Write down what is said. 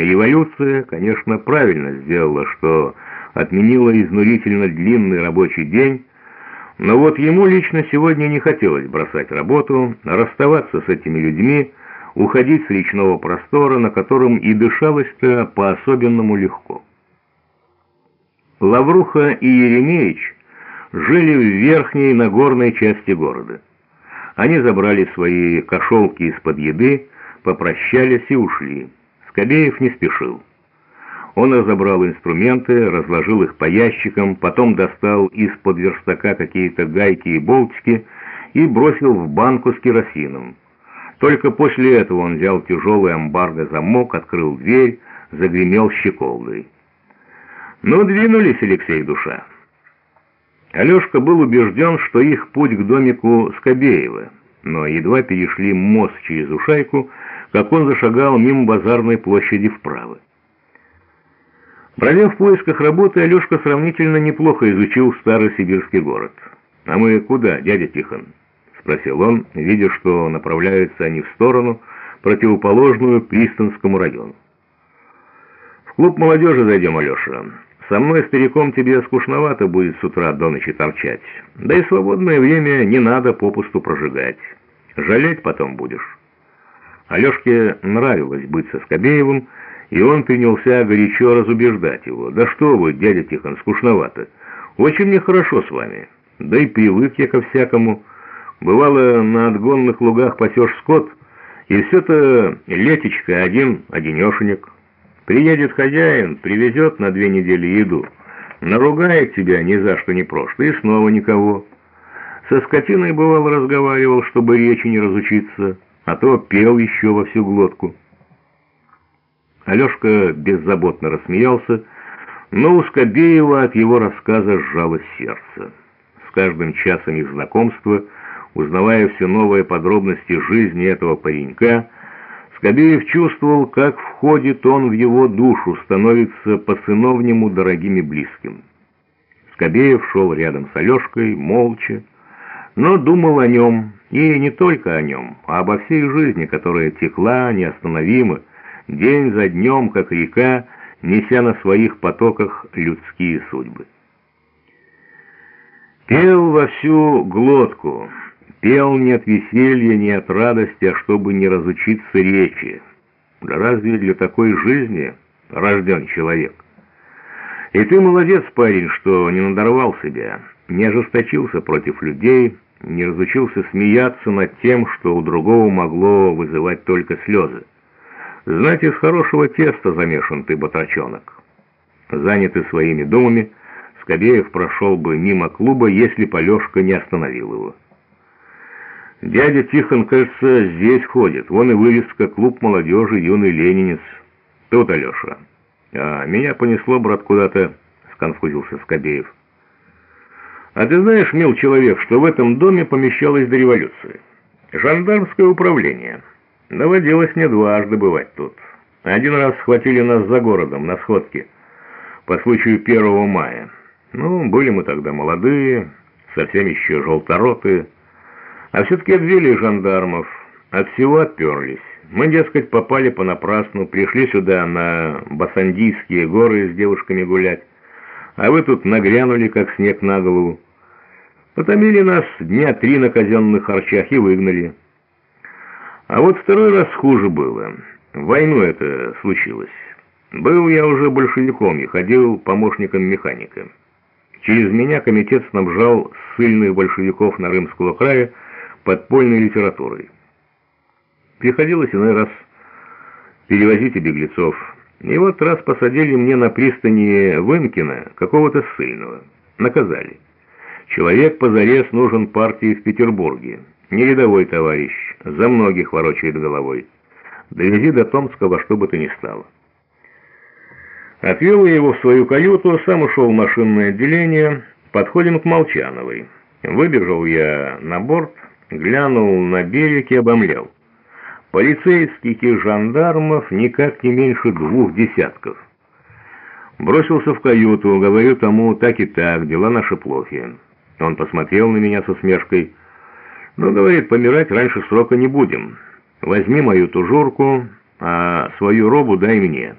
Революция, конечно, правильно сделала, что отменила изнурительно длинный рабочий день, но вот ему лично сегодня не хотелось бросать работу, расставаться с этими людьми, уходить с речного простора, на котором и дышалось-то по-особенному легко. Лавруха и Еремеич жили в верхней нагорной части города. Они забрали свои кошелки из-под еды, попрощались и ушли. Скобеев не спешил. Он разобрал инструменты, разложил их по ящикам, потом достал из-под верстака какие-то гайки и болтики и бросил в банку с керосином. Только после этого он взял тяжелый амбарго-замок, открыл дверь, загремел щеколдой. Ну, двинулись, Алексей Душа. Алешка был убежден, что их путь к домику Скобеева, но едва перешли мост через Ушайку, как он зашагал мимо базарной площади вправо. Бродя в поисках работы, Алешка сравнительно неплохо изучил старый сибирский город. «А мы куда, дядя Тихон?» — спросил он, видя, что направляются они в сторону, противоположную Пристанскому району. «В клуб молодежи зайдем, Алеша. Со мной, стариком, тебе скучновато будет с утра до ночи торчать. Да и свободное время не надо попусту прожигать. Жалеть потом будешь». Алешке нравилось быть со Скобеевым, и он принялся горячо разубеждать его. «Да что вы, дядя Тихон, скучновато. Очень мне хорошо с вами. Да и привык я ко всякому. Бывало, на отгонных лугах пасешь скот, и все-то летечко один, одинешенек. Приедет хозяин, привезет на две недели еду, наругает тебя ни за что ни просто, и снова никого. Со скотиной, бывало, разговаривал, чтобы речи не разучиться» а то пел еще во всю глотку. Алешка беззаботно рассмеялся, но у Скобеева от его рассказа сжалось сердце. С каждым часом их знакомства, узнавая все новые подробности жизни этого паренька, Скобеев чувствовал, как входит он в его душу, становится по-сыновнему дорогим и близким. Скобеев шел рядом с Алешкой, молча, но думал о нем, и не только о нем, а обо всей жизни, которая текла неостановимо, день за днем, как река, неся на своих потоках людские судьбы. Пел во всю глотку, пел не от веселья, не от радости, а чтобы не разучиться речи. Да разве для такой жизни рожден человек? И ты молодец, парень, что не надорвал себя, не ожесточился против людей, не разучился смеяться над тем, что у другого могло вызывать только слезы. Знать, из хорошего теста замешан ты, батрачонок. Занятый своими думами, Скобеев прошел бы мимо клуба, если Полешка не остановил его. Дядя Тихон, кажется, здесь ходит. Вон и вывеска «Клуб молодежи юный ленинец». Тут, Алеша. А меня понесло, брат, куда-то, сконфузился Скобеев. А ты знаешь, мил человек, что в этом доме помещалось до революции? Жандармское управление. Доводилось мне дважды бывать тут. Один раз схватили нас за городом, на сходке, по случаю 1 мая. Ну, были мы тогда молодые, совсем еще желторотые. А все-таки обвели жандармов, от всего отперлись. Мы, дескать, попали понапрасну, пришли сюда на Басандийские горы с девушками гулять. А вы тут нагрянули, как снег на голову. Потомили нас дня три на казенных харчах и выгнали. А вот второй раз хуже было. В войну это случилось. Был я уже большевиком и ходил помощником механика. Через меня комитет снабжал ссыльных большевиков на Рымского края подпольной литературой. Приходилось иной раз перевозить и беглецов. И вот раз посадили мне на пристани Вынкина какого-то ссыльного. Наказали. Человек позарез нужен партии в Петербурге. Не рядовой товарищ, за многих ворочает головой. Довези до Томска во что бы то ни стало. Отвел я его в свою каюту, сам ушел в машинное отделение, подходим к Молчановой. Выбежал я на борт, глянул на берег и обомлел. Полицейских и жандармов никак не меньше двух десятков. Бросился в каюту, говорю тому, так и так, дела наши плохи. Он посмотрел на меня со смешкой. «Ну, — говорит, — помирать раньше срока не будем. Возьми мою тужурку, а свою робу дай мне».